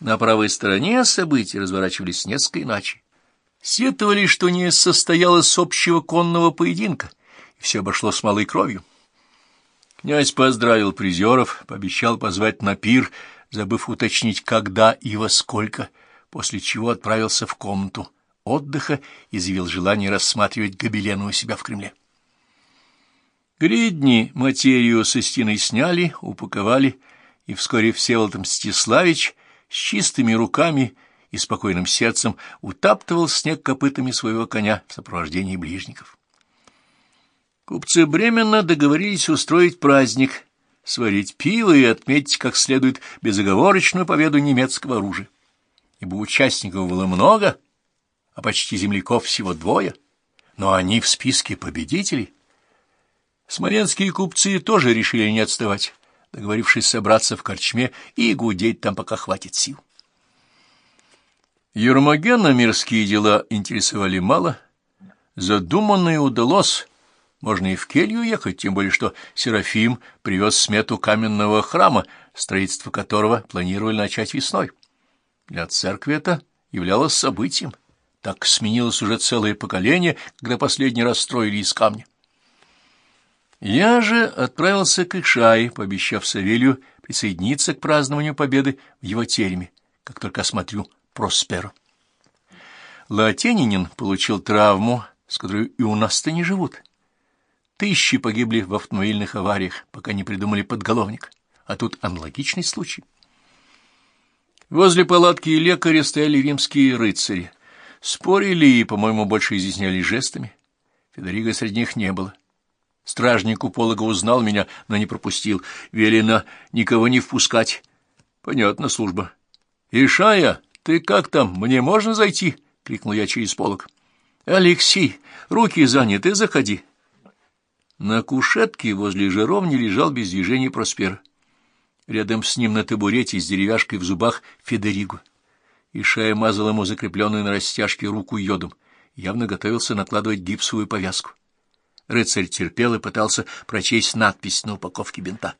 На правой стороне события разворачивались несколько иначе. Сетовали, что не состоялось общего конного поединка, и все обошло с малой кровью. Князь поздравил призеров, пообещал позвать на пир, забыв уточнить, когда и во сколько, после чего отправился в комнату отдыха и заявил желание рассматривать гобелены у себя в Кремле. Гридни материю со стены сняли, упаковали, и вскоре Всеволод Мстиславич с чистыми руками и спокойным сердцем утаптывал снег копытами своего коня в сопровождении ближников. Купцы Бремена договорились устроить праздник, сварить пиво и отметить как следует безоговорочную победу немецкого оружия. Ибо участников было много, а почти земляков всего двое, но они в списке победителей. Смоленские купцы тоже решили не отставать договорившись собраться в корчме и гудеть там, пока хватит сил. Ермогена мирские дела интересовали мало. Задуманное удалось. Можно и в келью ехать, тем более что Серафим привез смету каменного храма, строительство которого планировали начать весной. Для церкви это являлось событием. Так сменилось уже целое поколение, когда последний раз строили из камня. Я же отправился к Ишае, пообещав Савелью присоединиться к празднованию победы в его тереме, как только осмотрю Просперу. Латенинин получил травму, с которой и у нас-то не живут. Тысячи погибли в автомобильных авариях, пока не придумали подголовник, а тут аналогичный случай. Возле палатки лекаря стояли римские рыцари. Спорили и, по-моему, больше изъяснялись жестами. Федорига среди них не было. Стражник у полога узнал меня, но не пропустил. Велено никого не впускать. Понятно, служба. — Ишая, ты как там? Мне можно зайти? — крикнул я через полог. — Алексей, руки заняты, заходи. На кушетке возле жировни лежал без движения Проспер. Рядом с ним на табурете с деревяшкой в зубах Федериго. Ишая мазал ему закрепленную на растяжке руку йодом. Явно готовился накладывать гипсовую повязку. Рыцарь терпел и пытался прочесть надпись на упаковке бинта.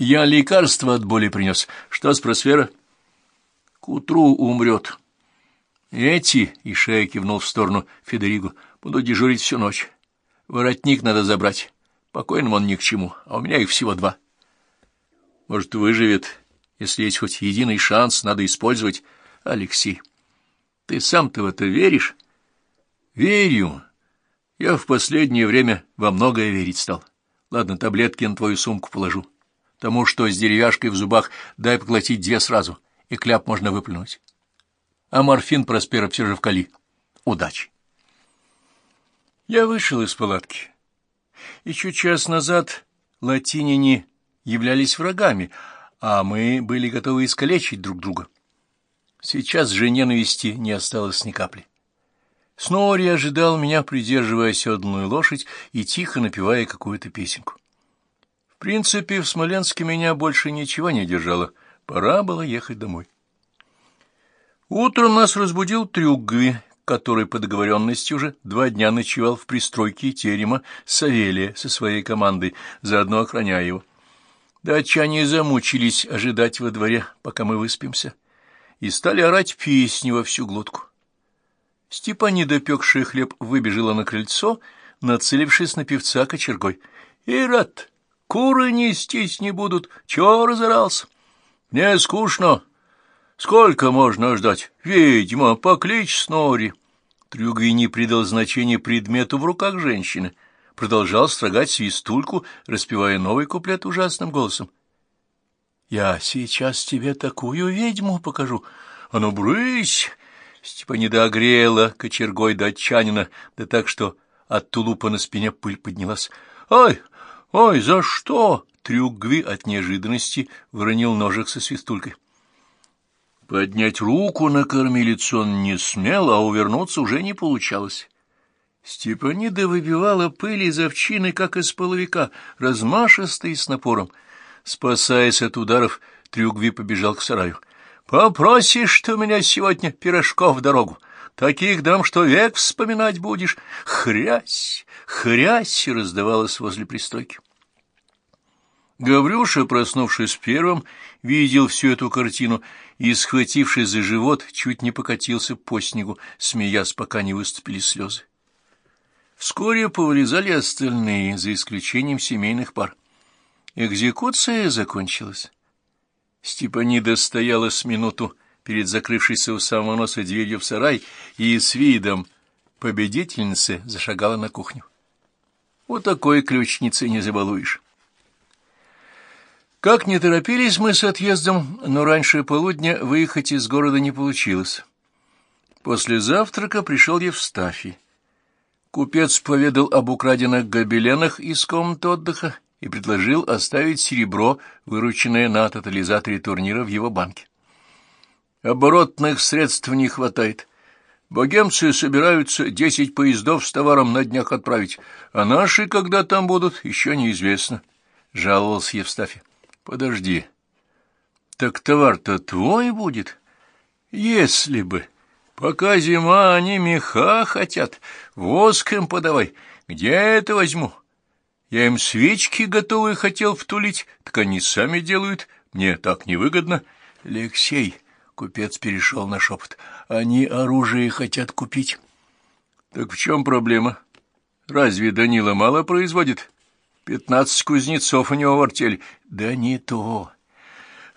«Я лекарство от боли принес. Что с просфера?» «К утру умрет». «Эти...» — и шея кивнул в сторону Федеригу. «Буду дежурить всю ночь. Воротник надо забрать. Покойным он ни к чему, а у меня их всего два». «Может, выживет. Если есть хоть единый шанс, надо использовать. Алексей, ты сам-то в это веришь?» «Верю». Я в последнее время во многое верить стал. Ладно, таблетки на твою сумку положу. Тому, что с деревяшкой в зубах, дай поглотить две сразу, и кляп можно выплюнуть. А морфин Проспера все же в кали. Удачи! Я вышел из палатки. Еще час назад латиняне являлись врагами, а мы были готовы искалечить друг друга. Сейчас же ненависти не осталось ни капли. Снори ожидал меня, придерживая седланную лошадь и тихо напевая какую-то песенку. В принципе, в Смоленске меня больше ничего не держало. Пора было ехать домой. Утром нас разбудил Трюгви, который по договоренности уже два дня ночевал в пристройке терема Савелия со своей командой, заодно охраняя его. Датчане замучились ожидать во дворе, пока мы выспимся, и стали орать песни во всю глотку. Степани, допекшая хлеб, выбежала на крыльцо, нацелившись на певца кочергой. — Ирод, куры нестись не будут, чего разорался? — Мне скучно. Сколько можно ждать? Ведьма, покличь Снори. Трюгви не придал значения предмету в руках женщины. Продолжал строгать свистульку, распевая новый куплет ужасным голосом. — Я сейчас тебе такую ведьму покажу. А ну, брысь! Степанида огрела кочергой датчанина, да так, что от тулупа на спине пыль поднялась. «Ой, ой, за что?» Трюгви от неожиданности выронил ножик со свистулькой. Поднять руку на кормилицу он не смел, а увернуться уже не получалось. Степанида выбивала пыль из овчины, как из половика, размашисто и с напором. Спасаясь от ударов, Трюгви побежал к сараю. Попросишь ты у меня сегодня пирожков в дорогу. Таких дам, что век вспоминать будешь. Хрясь, хрясь, раздавалось возле пристройки. Гаврюша, проснувшись первым, видел всю эту картину и, схватившись за живот, чуть не покатился по снегу, смеясь, пока не выступили слезы. Вскоре повылезали остальные, за исключением семейных пар. Экзекуция закончилась. Степанида стояла с минуту перед закрывшейся у самого носа дверью в сарай и с видом победительницы зашагала на кухню. Вот такой ключницей не забалуешь. Как не торопились мы с отъездом, но раньше полудня выехать из города не получилось. После завтрака пришел Евстафий. Купец поведал об украденных гобеленах из комнаты отдыха и предложил оставить серебро, вырученное на тотализаторе турнира в его банке. Оборотных средств не хватает. Богемцы собираются десять поездов с товаром на днях отправить, а наши, когда там будут, еще неизвестно, — жаловался Евстафий. Подожди. Так товар-то твой будет? Если бы. Пока зима, они меха хотят. Воск им подавай. Где это возьму? Я им свечки готовые хотел втулить, так они сами делают. Мне так невыгодно. Алексей, купец перешел на шепот, они оружие хотят купить. Так в чем проблема? Разве Данила мало производит? Пятнадцать кузнецов у него в артель. Да не то.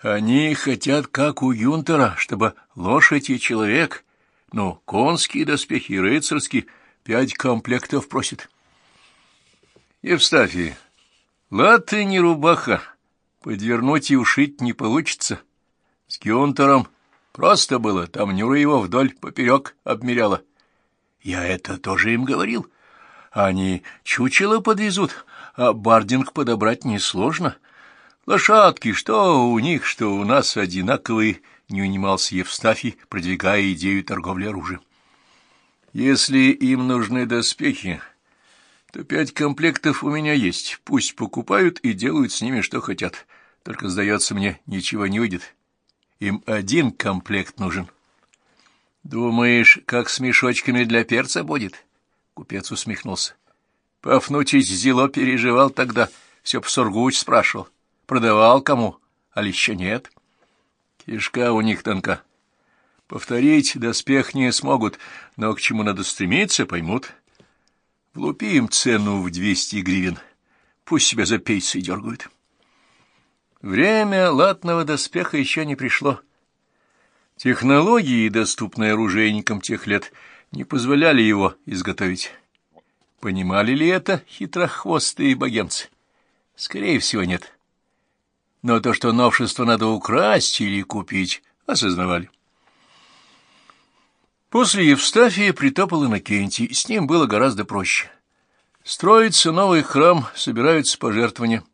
Они хотят, как у Юнтера, чтобы лошадь и человек, ну, конские доспехи и рыцарские, пять комплектов просит. Евстафий, латы не рубаха, подвернуть и ушить не получится. С Гюнтером просто было, там Нюра его вдоль поперек обмеряла. Я это тоже им говорил. Они чучело подвезут, а бардинг подобрать несложно. Лошадки, что у них, что у нас одинаковые, не унимался Евстафий, продвигая идею торговли оружием. Если им нужны доспехи, то пять комплектов у меня есть. Пусть покупают и делают с ними, что хотят. Только, сдается мне, ничего не выйдет. Им один комплект нужен. Думаешь, как с мешочками для перца будет? Купец усмехнулся. Пафнутич Зило переживал тогда, все по Сургуч спрашивал. Продавал кому, а еще нет. Кишка у них тонка. Повторить доспех не смогут, но к чему надо стремиться, поймут. Влупи им цену в двести гривен. Пусть себя за пейсы дергают. Время латного доспеха еще не пришло. Технологии, доступные оружейникам тех лет, не позволяли его изготовить. Понимали ли это хитрохвостые богемцы? Скорее всего, нет. Но то, что новшество надо украсть или купить, осознавали. После Евстафия притопал Иннокентий, с ним было гораздо проще. Строится новый храм, собираются пожертвования.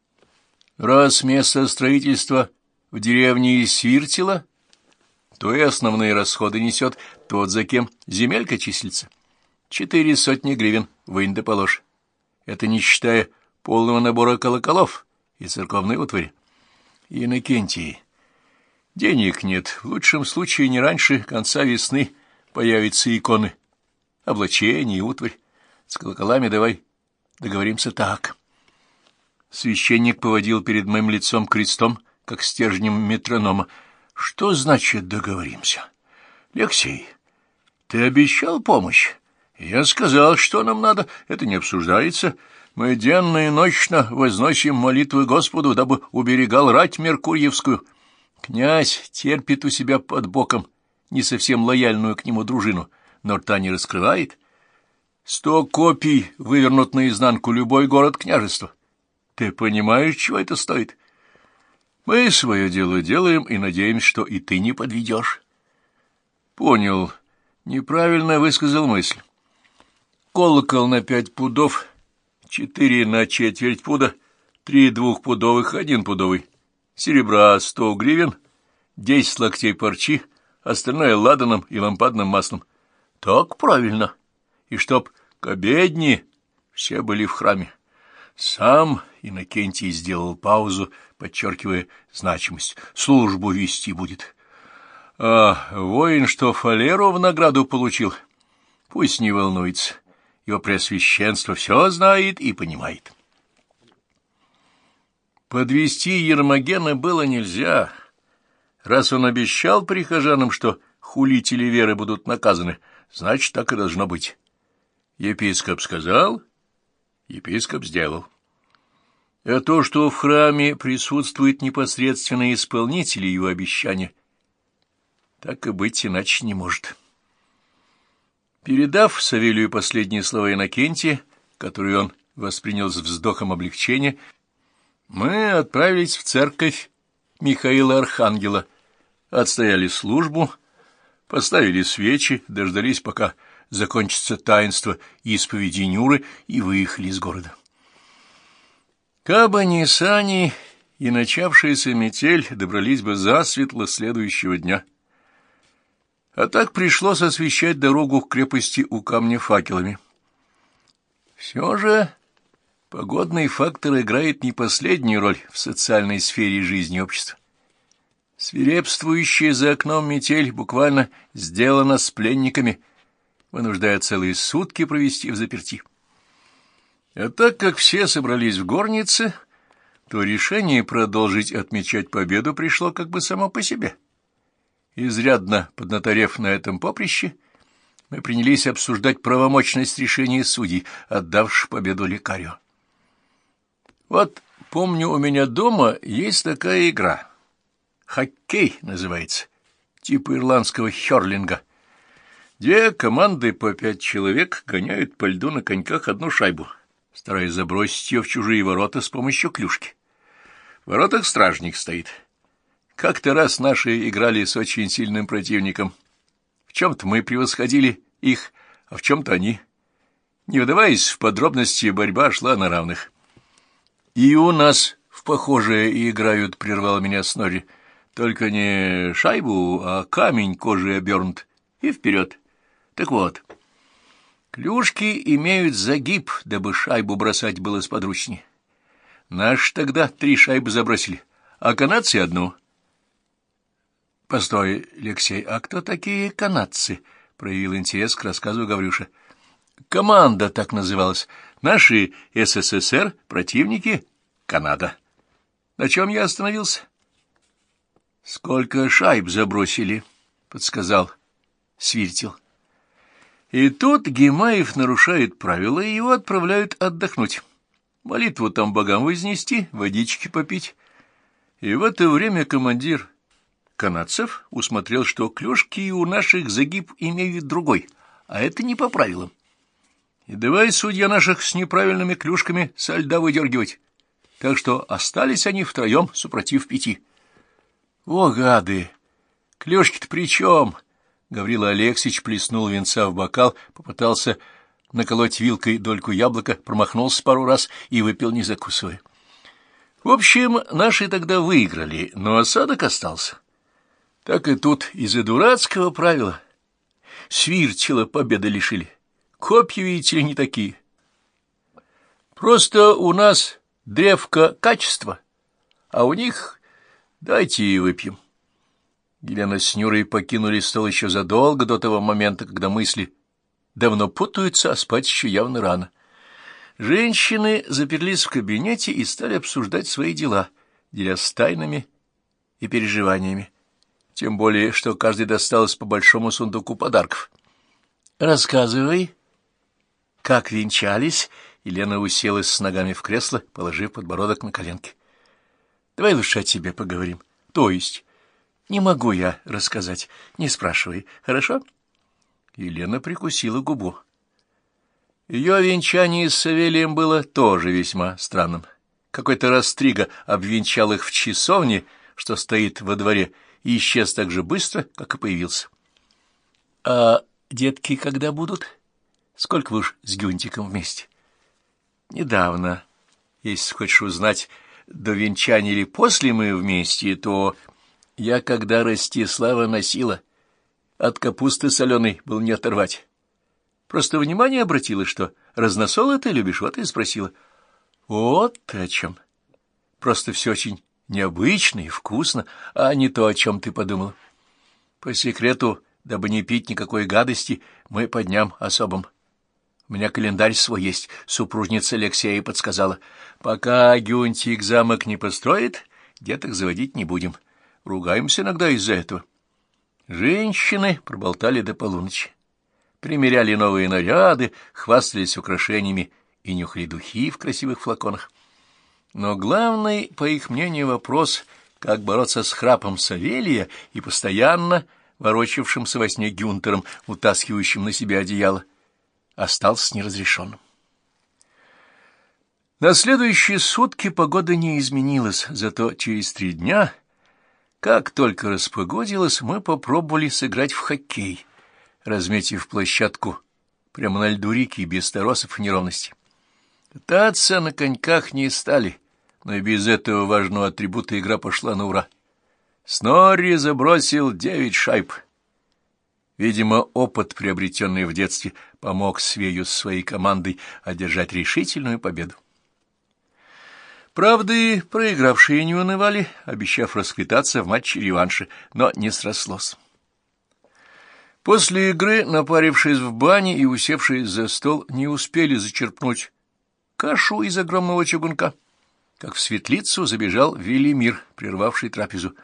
Раз место строительства в деревне Свиртила, то и основные расходы несет тот, за кем земелька числится. Четыре сотни гривен, вынь да положь. Это не считая полного набора колоколов и церковной утвари. Иннокентий, денег нет. В лучшем случае не раньше конца весны появятся иконы, облачение и утварь. С колоколами давай договоримся так. Священник поводил перед моим лицом крестом, как стержнем метронома. Что значит договоримся? Алексей, ты обещал помощь? Я сказал, что нам надо, это не обсуждается. Мы денно и ночно возносим молитвы Господу, дабы уберегал рать Меркурьевскую. Князь терпит у себя под боком не совсем лояльную к нему дружину, но рта не раскрывает. Сто копий вывернут наизнанку любой город княжества. Ты понимаешь, чего это стоит? Мы свое дело делаем и надеемся, что и ты не подведешь. Понял. Неправильно высказал мысль колокол на пять пудов, четыре на четверть пуда, три двухпудовых, один пудовый, серебра сто гривен, десять локтей парчи, остальное ладаном и лампадным маслом. Так правильно. И чтоб к обедне все были в храме. Сам Иннокентий сделал паузу, подчеркивая значимость. Службу вести будет. А воин, что фалеру в награду получил, пусть не волнуется его преосвященство все знает и понимает. Подвести Ермогена было нельзя. Раз он обещал прихожанам, что хулители веры будут наказаны, значит, так и должно быть. Епископ сказал, епископ сделал. А то, что в храме присутствует непосредственно исполнитель его обещания, так и быть иначе не может. Передав Савелию последние слова Иннокентия, которые он воспринял с вздохом облегчения, мы отправились в церковь Михаила Архангела, отстояли службу, поставили свечи, дождались, пока закончится таинство исповеди Нюры, и выехали из города. Каба ни сани и начавшаяся метель добрались бы засветло следующего дня. А так пришлось освещать дорогу к крепости у камня факелами. Все же погодный фактор играет не последнюю роль в социальной сфере жизни общества. Свирепствующая за окном метель буквально сделана с пленниками, вынуждая целые сутки провести в заперти. А так как все собрались в горнице, то решение продолжить отмечать победу пришло как бы само по себе. Изрядно поднаторев на этом поприще, мы принялись обсуждать правомочность решения судей, отдавших победу лекарю. Вот помню, у меня дома есть такая игра — Хоккей называется, типа ирландского хёрлинга. Две команды по пять человек гоняют по льду на коньках одну шайбу, стараясь забросить ее в чужие ворота с помощью клюшки. В воротах стражник стоит. Как-то раз наши играли с очень сильным противником. В чем-то мы превосходили их, а в чем-то они. Не вдаваясь в подробности, борьба шла на равных. — И у нас в похожее играют, — прервал меня Снорри. — только не шайбу, а камень кожей обернут, и вперед. Так вот, клюшки имеют загиб, дабы шайбу бросать было сподручнее. Наш тогда три шайбы забросили, а канадцы одну. — Постой, Алексей, а кто такие канадцы? — проявил интерес к рассказу Гаврюша. — Команда так называлась. Наши СССР, противники — Канада. На чем я остановился? — Сколько шайб забросили? — подсказал Свиртил. И тут Гемаев нарушает правила, и его отправляют отдохнуть. Молитву там богам вознести, водички попить. И в это время командир канадцев усмотрел, что клюшки у наших загиб имеют другой, а это не по правилам. И давай, судья наших, с неправильными клюшками со льда выдергивать. Так что остались они втроем, супротив пяти. О, гады! Клёшки-то при чем? Гаврила Алексеевич плеснул венца в бокал, попытался наколоть вилкой дольку яблока, промахнулся пару раз и выпил, не закусывая. В общем, наши тогда выиграли, но осадок остался. Так и тут из-за дурацкого правила свирчила победы лишили. Копья, видите ли, не такие. Просто у нас древко качества, а у них Дайте и выпьем. Елена с Нюрой покинули стол еще задолго до того момента, когда мысли давно путаются, а спать еще явно рано. Женщины заперлись в кабинете и стали обсуждать свои дела, делясь тайнами и переживаниями. Тем более, что каждый досталось по большому сундуку подарков. «Рассказывай, как венчались?» Елена уселась с ногами в кресло, положив подбородок на коленки. Давай лучше о тебе поговорим. То есть, не могу я рассказать, не спрашивай, хорошо? Елена прикусила губу. Ее венчание с Савелием было тоже весьма странным. Какой-то растрига обвенчал их в часовне, что стоит во дворе, и исчез так же быстро, как и появился. — А детки когда будут? Сколько вы уж с Гюнтиком вместе? — Недавно. Если хочешь узнать, до венчания или после мы вместе, то я, когда Ростислава носила, от капусты соленой был не оторвать. Просто внимание обратила, что разносолы ты любишь, вот и спросила. Вот о чем. Просто все очень необычно и вкусно, а не то, о чем ты подумал. По секрету, дабы не пить никакой гадости, мы по дням особым. У меня календарь свой есть, супружница Алексея подсказала. Пока Гюнтик замок не построит, деток заводить не будем. ругаемся иногда из-за этого. Женщины проболтали до полуночи, примеряли новые наряды, хвастались украшениями и нюхали духи в красивых флаконах. Но главный, по их мнению, вопрос, как бороться с храпом Савелия и постоянно ворочавшимся во сне Гюнтером, утаскивающим на себя одеяло, остался неразрешенным. На следующие сутки погода не изменилась, зато через три дня, как только распогодилось, мы попробовали сыграть в хоккей, разметив площадку прямо на льду реки без торосов и неровностей. Кататься на коньках не стали, но и без этого важного атрибута игра пошла на ура. Снорри забросил девять шайб. Видимо, опыт, приобретенный в детстве, помог Свею с своей командой одержать решительную победу. Правда, и проигравшие не унывали, обещав расквитаться в матче-реванше, но не срослось. После игры, напарившись в бане и усевшись за стол, не успели зачерпнуть кашу из огромного чугунка, как в светлицу забежал Велимир, прервавший трапезу.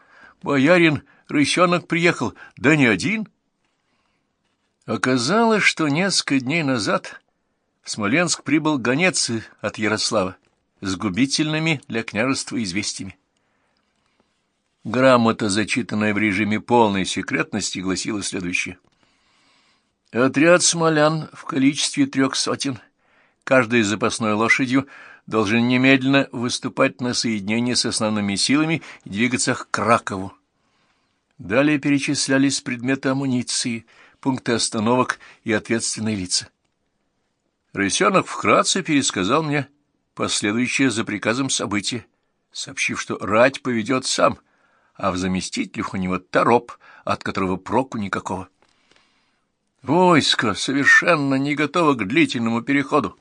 «Боярин, рысенок приехал, да не один». Оказалось, что несколько дней назад в Смоленск прибыл гонец от Ярослава с губительными для княжества известиями. Грамота, зачитанная в режиме полной секретности, гласила следующее. Отряд смолян в количестве трех сотен — каждой запасной лошадью должен немедленно выступать на соединение с основными силами и двигаться к Кракову. Далее перечислялись предметы амуниции, пункты остановок и ответственные лица. Рысенок вкратце пересказал мне последующее за приказом события, сообщив, что рать поведет сам, а в заместителях у него тороп, от которого проку никакого. Войско совершенно не готово к длительному переходу.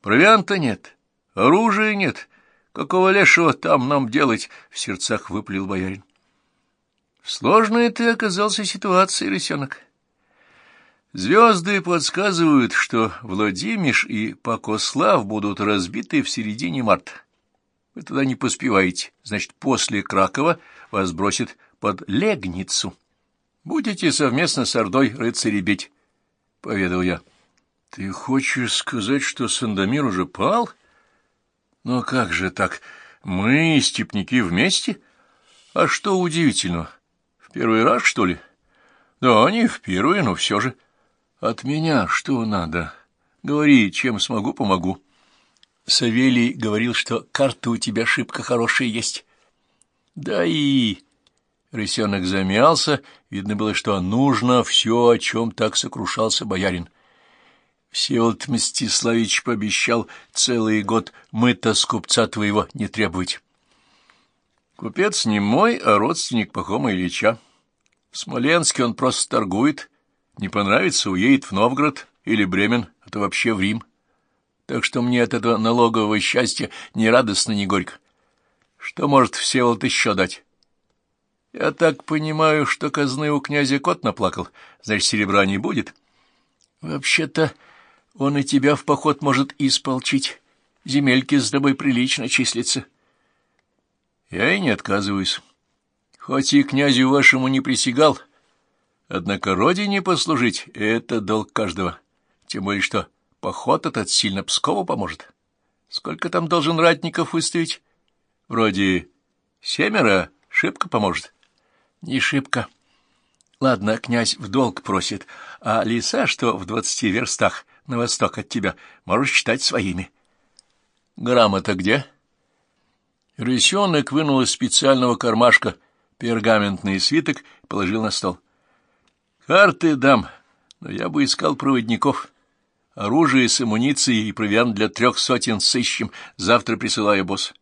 Провианта нет, оружия нет. Какого лешего там нам делать? — в сердцах выплел боярин. Сложная ты оказался ситуация, рысенок. Звезды подсказывают, что Владимир и Покослав будут разбиты в середине марта. Вы туда не поспеваете, значит, после Кракова вас бросят под Легницу. Будете совместно с Ордой рыцари бить, — поведал я. Ты хочешь сказать, что Сандомир уже пал? Но как же так? Мы, степняки, вместе? А что удивительного? В первый раз, что ли? Да, не в первый, но все же. От меня что надо? Говори, чем смогу, помогу. Савелий говорил, что карты у тебя шибко хорошие есть. Да и... Рысенок замялся, видно было, что нужно все, о чем так сокрушался боярин. Всеволод Мстиславич пообещал целый год мы-то с купца твоего не требовать. Купец не мой, а родственник Пахома Ильича. В Смоленске он просто торгует. Не понравится, уедет в Новгород или Бремен, а то вообще в Рим. Так что мне от этого налогового счастья ни радостно, ни горько. Что может Всеволод еще дать? Я так понимаю, что казны у князя кот наплакал, значит, серебра не будет. Вообще-то... Он и тебя в поход может исполчить. Земельки с тобой прилично числятся. Я и не отказываюсь. Хоть и князю вашему не присягал, однако родине послужить — это долг каждого. Тем более, что поход этот сильно Пскову поможет. Сколько там должен ратников выставить? Вроде семеро шибко поможет. Не шибко. Ладно, князь в долг просит, а леса, что в двадцати верстах, на восток от тебя, можешь считать своими. Грамота где? Рысенок вынул из специального кармашка пергаментный свиток и положил на стол. Карты дам, но я бы искал проводников. Оружие с амуницией и провиант для трех сотен сыщем. Завтра присылаю босс.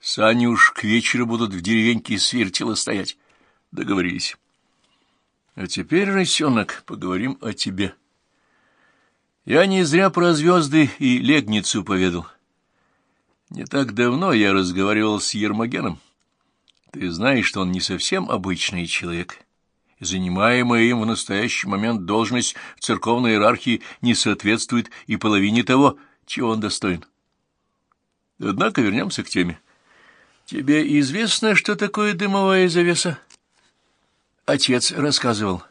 Сани уж к вечеру будут в деревеньке свиртила стоять. Договорились. А теперь, рысенок, поговорим о тебе. — я не зря про звезды и легницу поведал. Не так давно я разговаривал с Ермогеном. Ты знаешь, что он не совсем обычный человек, занимаемая им в настоящий момент должность в церковной иерархии не соответствует и половине того, чего он достоин. Однако вернемся к теме. Тебе известно, что такое дымовая завеса? Отец рассказывал.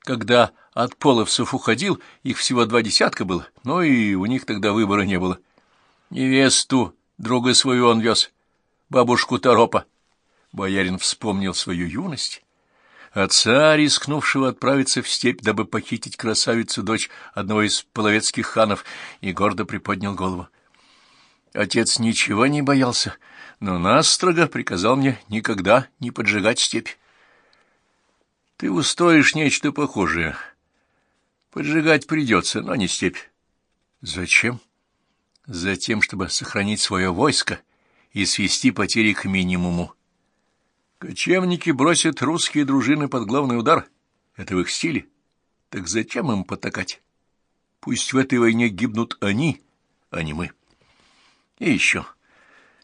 Когда от половцев уходил, их всего два десятка было, но и у них тогда выбора не было. Невесту, друга свою он вез, бабушку Торопа. Боярин вспомнил свою юность. Отца, рискнувшего отправиться в степь, дабы похитить красавицу-дочь одного из половецких ханов, и гордо приподнял голову. Отец ничего не боялся, но настрого приказал мне никогда не поджигать степь. Ты устроишь нечто похожее. Поджигать придется, но не степь. Зачем? Затем, чтобы сохранить свое войско и свести потери к минимуму. Кочевники бросят русские дружины под главный удар. Это в их стиле. Так зачем им потакать? Пусть в этой войне гибнут они, а не мы. И еще.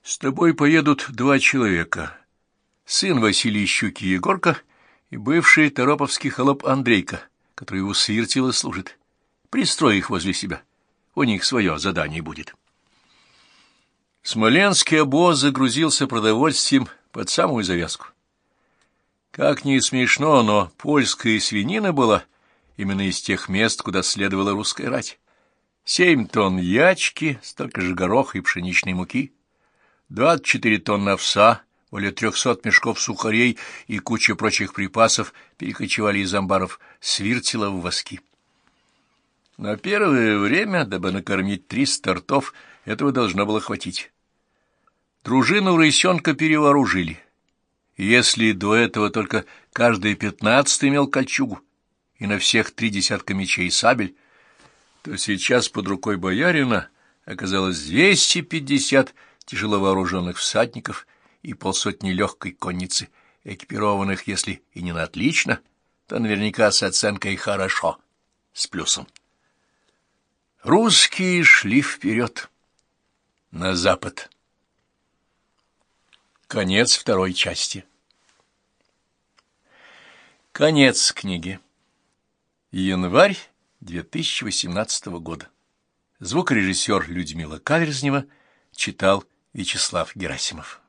С тобой поедут два человека. Сын Василий Щуки Егорка и бывший Тороповский холоп Андрейка, который у Свиртила служит. Пристрой их возле себя. У них свое задание будет. Смоленский обоз загрузился продовольствием под самую завязку. Как ни смешно, но польская свинина была именно из тех мест, куда следовала русская рать. Семь тонн ячки, столько же гороха и пшеничной муки, двадцать четыре тонны овса, более трехсот мешков сухарей и куча прочих припасов перекочевали из амбаров свиртила в воски. На первое время, дабы накормить триста ртов, этого должно было хватить. Дружину рысенка перевооружили. Если до этого только каждый пятнадцатый имел кольчугу и на всех три десятка мечей и сабель, то сейчас под рукой боярина оказалось двести пятьдесят тяжело вооруженных всадников и полсотни легкой конницы, экипированных, если и не на отлично, то наверняка с оценкой «хорошо», с плюсом. Русские шли вперед, на запад. Конец второй части. Конец книги. Январь 2018 года. Звукорежиссер Людмила Каверзнева читал Вячеслав Герасимов.